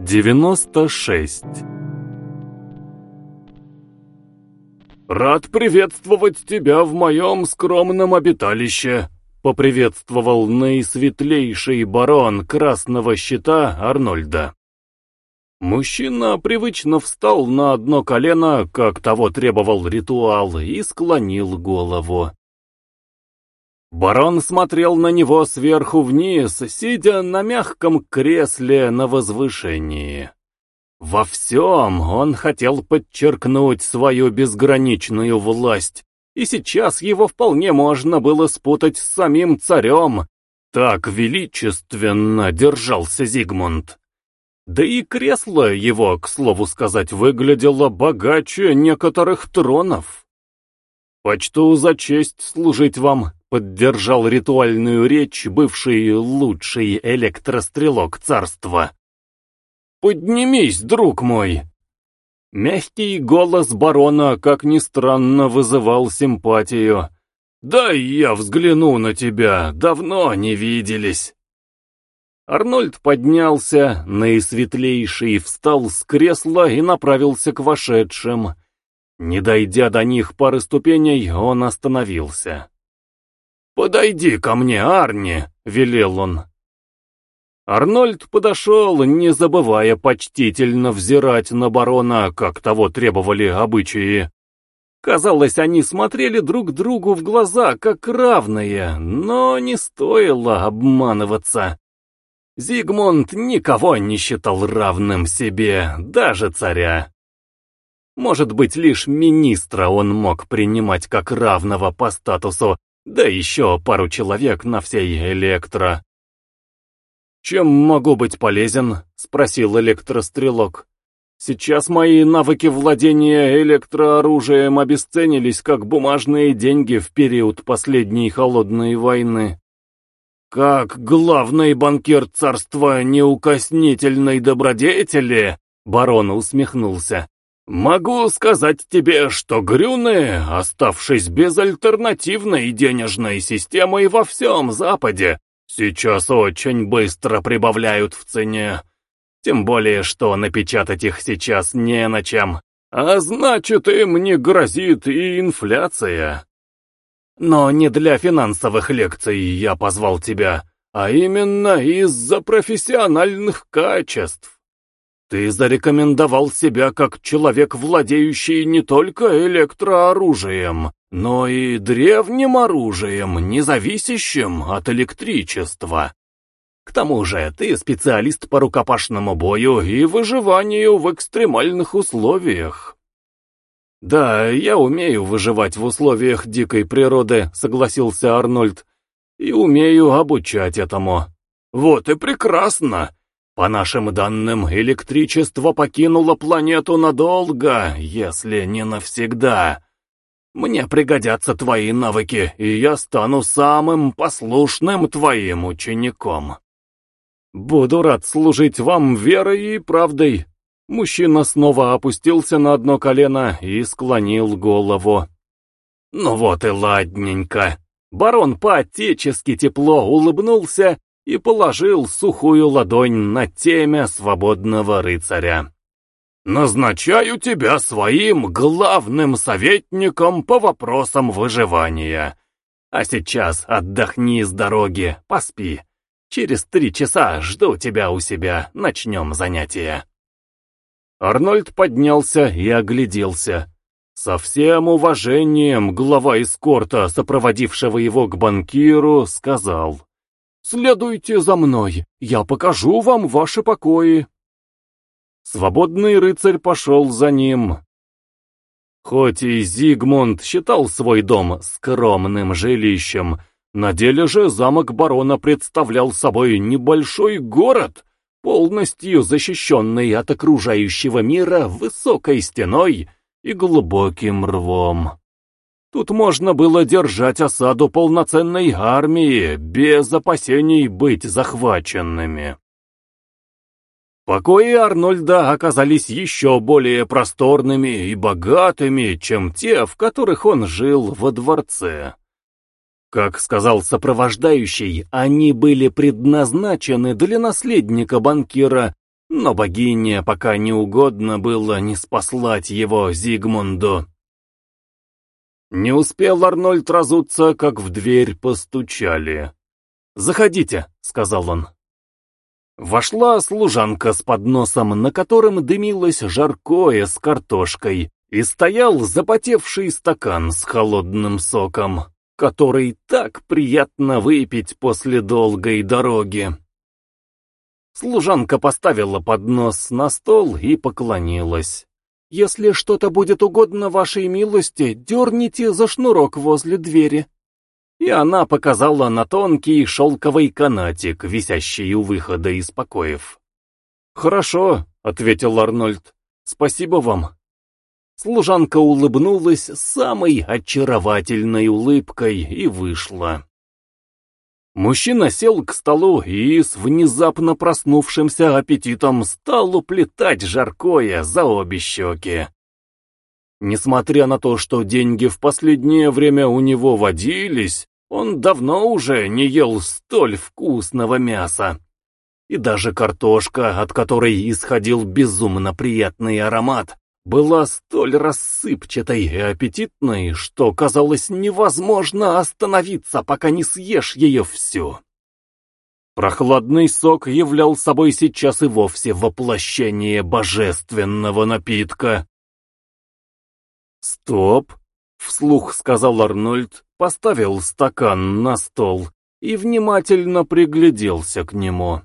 96 «Рад приветствовать тебя в моем скромном обиталище», — поприветствовал наисветлейший барон Красного Щита Арнольда. Мужчина привычно встал на одно колено, как того требовал ритуал, и склонил голову. Барон смотрел на него сверху вниз, сидя на мягком кресле на возвышении. Во всем он хотел подчеркнуть свою безграничную власть, и сейчас его вполне можно было спутать с самим царем. Так величественно держался Зигмунд. Да и кресло его, к слову сказать, выглядело богаче некоторых тронов. «Почту за честь служить вам», — поддержал ритуальную речь бывший лучший электрострелок царства. «Поднимись, друг мой!» Мягкий голос барона, как ни странно, вызывал симпатию. «Дай я взгляну на тебя, давно не виделись». Арнольд поднялся, наисветлейший встал с кресла и направился к вошедшим. Не дойдя до них пары ступеней, он остановился. «Подойди ко мне, Арни!» — велел он. Арнольд подошел, не забывая почтительно взирать на барона, как того требовали обычаи. Казалось, они смотрели друг другу в глаза, как равные, но не стоило обманываться. Зигмунд никого не считал равным себе, даже царя. Может быть, лишь министра он мог принимать как равного по статусу, да еще пару человек на всей электро. «Чем могу быть полезен?» — спросил электрострелок. «Сейчас мои навыки владения электрооружием обесценились, как бумажные деньги в период последней холодной войны. Как главный банкир царства неукоснительной добродетели?» Барон усмехнулся. «Могу сказать тебе, что грюны, оставшись без альтернативной денежной системы во всем Западе, Сейчас очень быстро прибавляют в цене. Тем более, что напечатать их сейчас не на чем. А значит, им не грозит и инфляция. Но не для финансовых лекций я позвал тебя, а именно из-за профессиональных качеств. Ты зарекомендовал себя как человек, владеющий не только электрооружием, но и древним оружием, независящим от электричества. К тому же ты специалист по рукопашному бою и выживанию в экстремальных условиях. «Да, я умею выживать в условиях дикой природы», — согласился Арнольд, — «и умею обучать этому». «Вот и прекрасно! По нашим данным, электричество покинуло планету надолго, если не навсегда. Мне пригодятся твои навыки, и я стану самым послушным твоим учеником. Буду рад служить вам верой и правдой. Мужчина снова опустился на одно колено и склонил голову. Ну вот и ладненько. Барон по-отечески тепло улыбнулся и положил сухую ладонь на темя свободного рыцаря. «Назначаю тебя своим главным советником по вопросам выживания. А сейчас отдохни с дороги, поспи. Через три часа жду тебя у себя, начнем занятия». Арнольд поднялся и огляделся. Со всем уважением глава эскорта, сопроводившего его к банкиру, сказал. Следуйте за мной, я покажу вам ваши покои. Свободный рыцарь пошел за ним. Хоть и Зигмунд считал свой дом скромным жилищем, на деле же замок барона представлял собой небольшой город, полностью защищенный от окружающего мира высокой стеной и глубоким рвом. Тут можно было держать осаду полноценной армии, без опасений быть захваченными. Покои Арнольда оказались еще более просторными и богатыми, чем те, в которых он жил во дворце. Как сказал сопровождающий, они были предназначены для наследника банкира, но богине пока не угодно было не спаслать его Зигмунду. Не успел Арнольд разуться, как в дверь постучали. «Заходите», — сказал он. Вошла служанка с подносом, на котором дымилось жаркое с картошкой, и стоял запотевший стакан с холодным соком, который так приятно выпить после долгой дороги. Служанка поставила поднос на стол и поклонилась. «Если что-то будет угодно вашей милости, дерните за шнурок возле двери». И она показала на тонкий шелковый канатик, висящий у выхода из покоев. «Хорошо», — ответил Арнольд. «Спасибо вам». Служанка улыбнулась самой очаровательной улыбкой и вышла. Мужчина сел к столу и с внезапно проснувшимся аппетитом стал уплетать жаркое за обе щеки. Несмотря на то, что деньги в последнее время у него водились, он давно уже не ел столь вкусного мяса. И даже картошка, от которой исходил безумно приятный аромат, была столь рассыпчатой и аппетитной, что казалось невозможно остановиться, пока не съешь ее всю. Прохладный сок являл собой сейчас и вовсе воплощение божественного напитка. «Стоп!» — вслух сказал Арнольд, поставил стакан на стол и внимательно пригляделся к нему.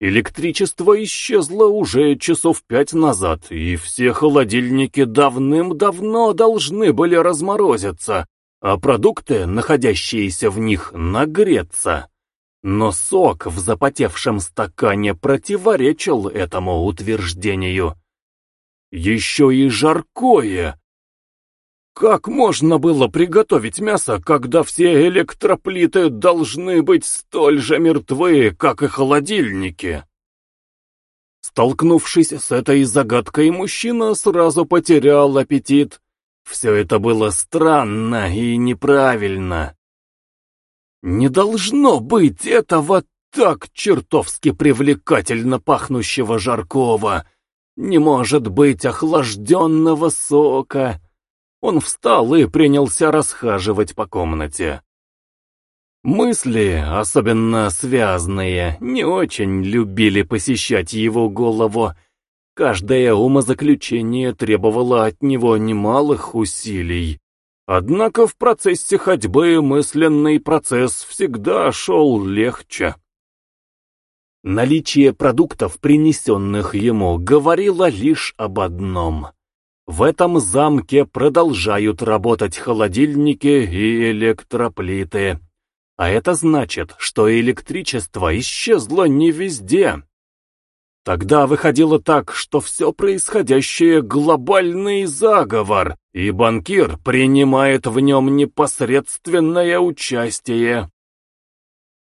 Электричество исчезло уже часов пять назад, и все холодильники давным-давно должны были разморозиться, а продукты, находящиеся в них, нагреться. Но сок в запотевшем стакане противоречил этому утверждению. Еще и жаркое, как можно было приготовить мясо, когда все электроплиты должны быть столь же мертвы, как и холодильники? Столкнувшись с этой загадкой, мужчина сразу потерял аппетит. Все это было странно и неправильно. Не должно быть этого так чертовски привлекательно пахнущего жаркого. Не может быть охлажденного сока. Он встал и принялся расхаживать по комнате. Мысли, особенно связанные, не очень любили посещать его голову. Каждое умозаключение требовало от него немалых усилий. Однако в процессе ходьбы мысленный процесс всегда шел легче. Наличие продуктов, принесенных ему, говорило лишь об одном — в этом замке продолжают работать холодильники и электроплиты. А это значит, что электричество исчезло не везде. Тогда выходило так, что все происходящее — глобальный заговор, и банкир принимает в нем непосредственное участие.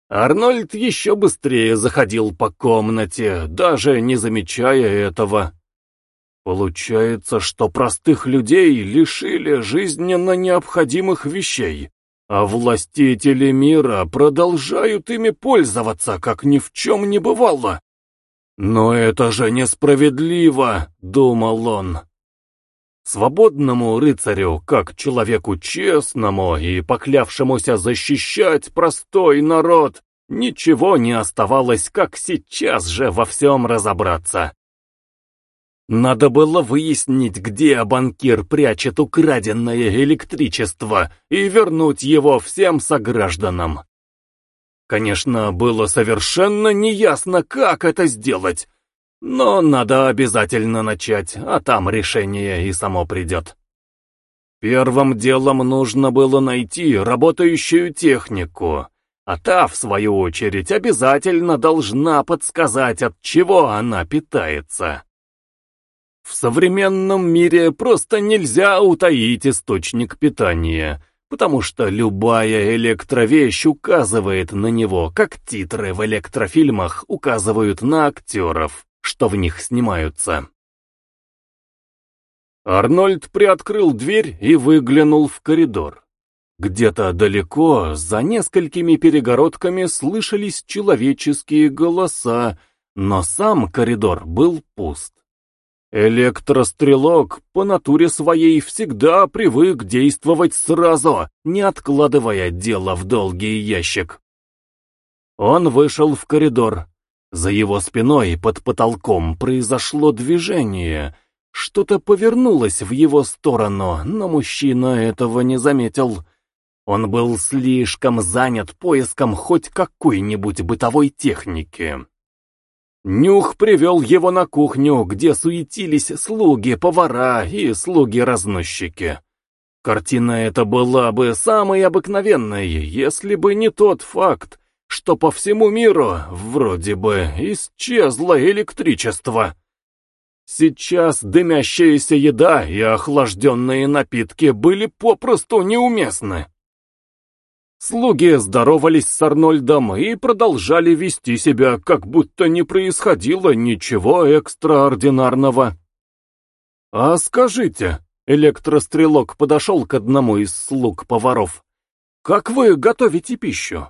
Арнольд еще быстрее заходил по комнате, даже не замечая этого. Получается, что простых людей лишили жизненно необходимых вещей, а властители мира продолжают ими пользоваться, как ни в чем не бывало. «Но это же несправедливо», — думал он. Свободному рыцарю, как человеку честному и поклявшемуся защищать простой народ, ничего не оставалось, как сейчас же во всем разобраться. Надо было выяснить, где банкир прячет украденное электричество и вернуть его всем согражданам. Конечно, было совершенно неясно, как это сделать, но надо обязательно начать, а там решение и само придет. Первым делом нужно было найти работающую технику, а та, в свою очередь, обязательно должна подсказать, от чего она питается. В современном мире просто нельзя утаить источник питания, потому что любая электровещь указывает на него, как титры в электрофильмах указывают на актеров, что в них снимаются. Арнольд приоткрыл дверь и выглянул в коридор. Где-то далеко, за несколькими перегородками, слышались человеческие голоса, но сам коридор был пуст. Электрострелок по натуре своей всегда привык действовать сразу, не откладывая дело в долгий ящик. Он вышел в коридор. За его спиной под потолком произошло движение. Что-то повернулось в его сторону, но мужчина этого не заметил. Он был слишком занят поиском хоть какой-нибудь бытовой техники. Нюх привел его на кухню, где суетились слуги, повара и слуги-разносчики. Картина эта была бы самой обыкновенной, если бы не тот факт, что по всему миру вроде бы исчезло электричество. Сейчас дымящаяся еда и охлажденные напитки были попросту неуместны. Слуги здоровались с Арнольдом и продолжали вести себя, как будто не происходило ничего экстраординарного. «А скажите», — электрострелок подошел к одному из слуг поваров, — «как вы готовите пищу?»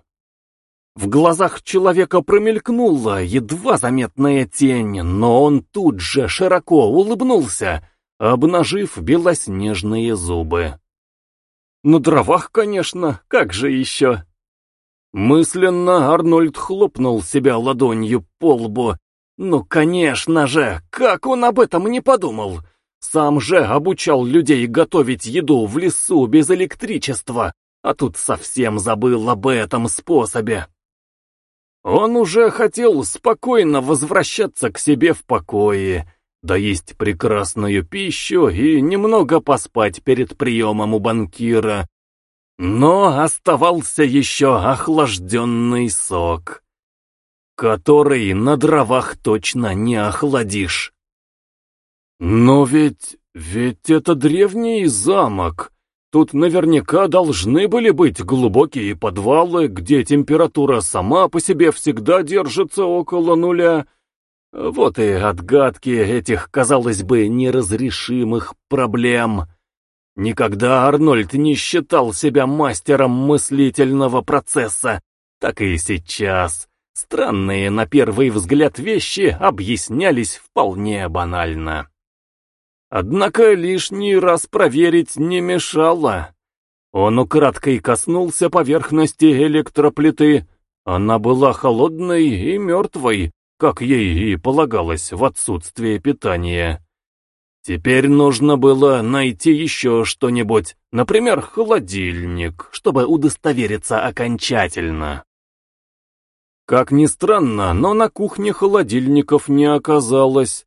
В глазах человека промелькнула едва заметная тень, но он тут же широко улыбнулся, обнажив белоснежные зубы. На дровах, конечно, как же еще? Мысленно Арнольд хлопнул себя ладонью по лбу. Ну, конечно же, как он об этом не подумал? Сам же обучал людей готовить еду в лесу без электричества, а тут совсем забыл об этом способе. Он уже хотел спокойно возвращаться к себе в покое, доесть прекрасную пищу и немного поспать перед приемом у банкира. Но оставался еще охлажденный сок, который на дровах точно не охладишь. Но ведь, ведь это древний замок, Тут наверняка должны были быть глубокие подвалы, где температура сама по себе всегда держится около нуля. Вот и отгадки этих, казалось бы, неразрешимых проблем. Никогда Арнольд не считал себя мастером мыслительного процесса, так и сейчас. Странные на первый взгляд вещи объяснялись вполне банально. Однако лишний раз проверить не мешало. Он украдкой коснулся поверхности электроплиты. Она была холодной и мертвой, как ей и полагалось в отсутствие питания. Теперь нужно было найти еще что-нибудь, например, холодильник, чтобы удостовериться окончательно. Как ни странно, но на кухне холодильников не оказалось.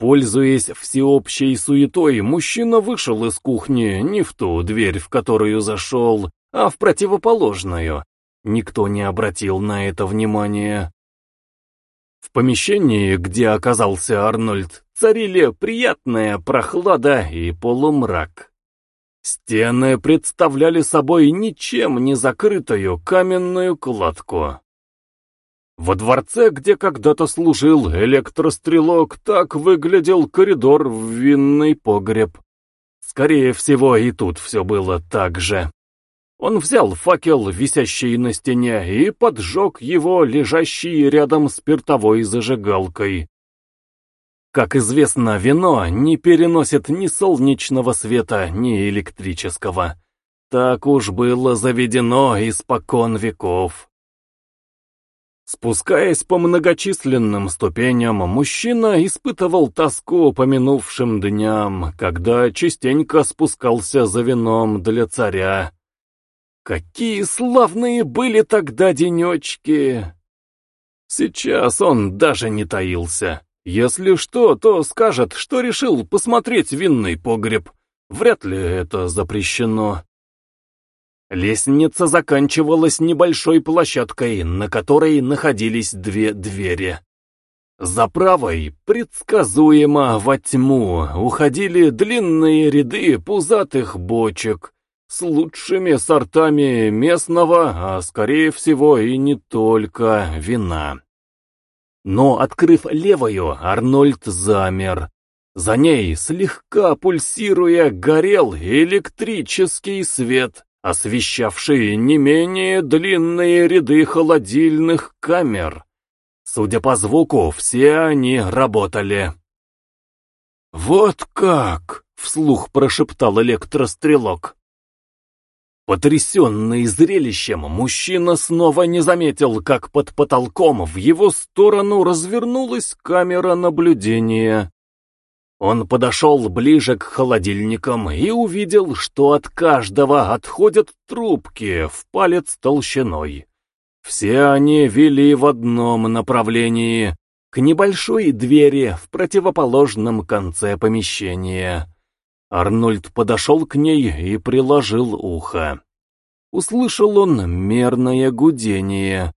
Пользуясь всеобщей суетой, мужчина вышел из кухни не в ту дверь, в которую зашел, а в противоположную. Никто не обратил на это внимания. В помещении, где оказался Арнольд, царили приятная прохлада и полумрак. Стены представляли собой ничем не закрытую каменную кладку. Во дворце, где когда-то служил электрострелок, так выглядел коридор в винный погреб. Скорее всего, и тут все было так же. Он взял факел, висящий на стене, и поджег его, лежащий рядом спиртовой зажигалкой. Как известно, вино не переносит ни солнечного света, ни электрического. Так уж было заведено испокон веков. Спускаясь по многочисленным ступеням, мужчина испытывал тоску по минувшим дням, когда частенько спускался за вином для царя. Какие славные были тогда денечки! Сейчас он даже не таился. Если что, то скажет, что решил посмотреть винный погреб. Вряд ли это запрещено. Лестница заканчивалась небольшой площадкой, на которой находились две двери. За правой, предсказуемо во тьму, уходили длинные ряды пузатых бочек с лучшими сортами местного, а скорее всего и не только, вина. Но, открыв левую, Арнольд замер. За ней, слегка пульсируя, горел электрический свет освещавшие не менее длинные ряды холодильных камер. Судя по звуку, все они работали. «Вот как!» — вслух прошептал электрострелок. Потрясенный зрелищем, мужчина снова не заметил, как под потолком в его сторону развернулась камера наблюдения. Он подошел ближе к холодильникам и увидел, что от каждого отходят трубки в палец толщиной. Все они вели в одном направлении, к небольшой двери в противоположном конце помещения. Арнольд подошел к ней и приложил ухо. Услышал он мерное гудение.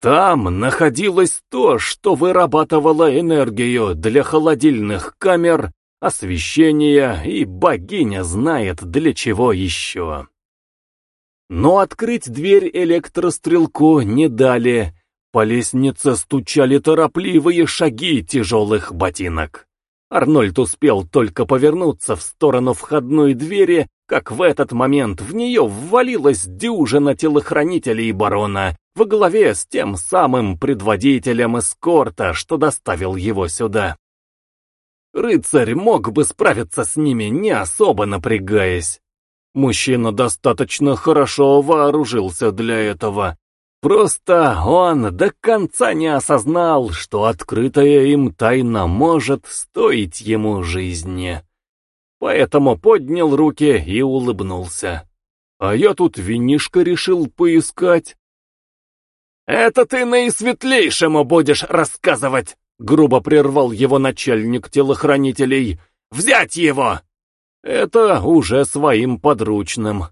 Там находилось то, что вырабатывало энергию для холодильных камер, освещения и богиня знает для чего еще. Но открыть дверь электрострелку не дали, по лестнице стучали торопливые шаги тяжелых ботинок. Арнольд успел только повернуться в сторону входной двери, как в этот момент в нее ввалилась дюжина телохранителей барона во главе с тем самым предводителем эскорта, что доставил его сюда. Рыцарь мог бы справиться с ними, не особо напрягаясь. Мужчина достаточно хорошо вооружился для этого, Просто он до конца не осознал, что открытая им тайна может стоить ему жизни. Поэтому поднял руки и улыбнулся. А я тут винишко решил поискать. «Это ты наисветлейшему будешь рассказывать!» — грубо прервал его начальник телохранителей. «Взять его!» «Это уже своим подручным».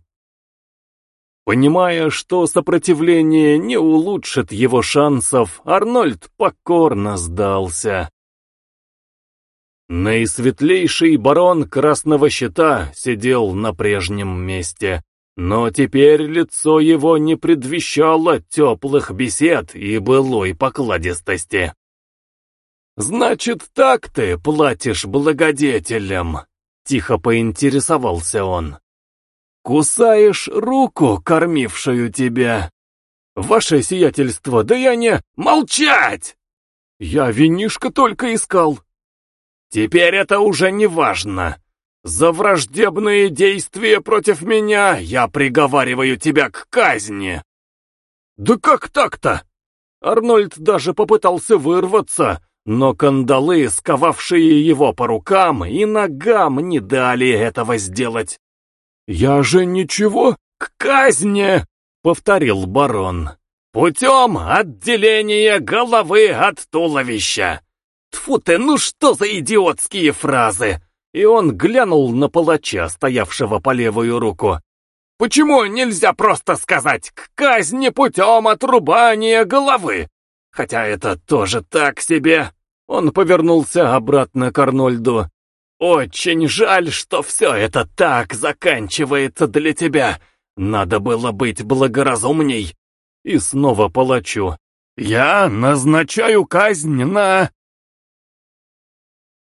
Понимая, что сопротивление не улучшит его шансов, Арнольд покорно сдался. Наисветлейший барон Красного Щита сидел на прежнем месте, но теперь лицо его не предвещало теплых бесед и былой покладистости. «Значит, так ты платишь благодетелям?» — тихо поинтересовался он. Кусаешь руку, кормившую тебя. Ваше сиятельство, да я не... Молчать! Я винишко только искал. Теперь это уже не важно. За враждебные действия против меня я приговариваю тебя к казни. Да как так-то? Арнольд даже попытался вырваться, но кандалы, сковавшие его по рукам и ногам, не дали этого сделать. «Я же ничего к казни!» — повторил барон. «Путем отделения головы от туловища!» Тфу ты, ну что за идиотские фразы!» И он глянул на палача, стоявшего по левую руку. «Почему нельзя просто сказать «к казни путем отрубания головы»?» Хотя это тоже так себе. Он повернулся обратно к Арнольду. Очень жаль, что все это так заканчивается для тебя. Надо было быть благоразумней. И снова палачу. Я назначаю казнь на...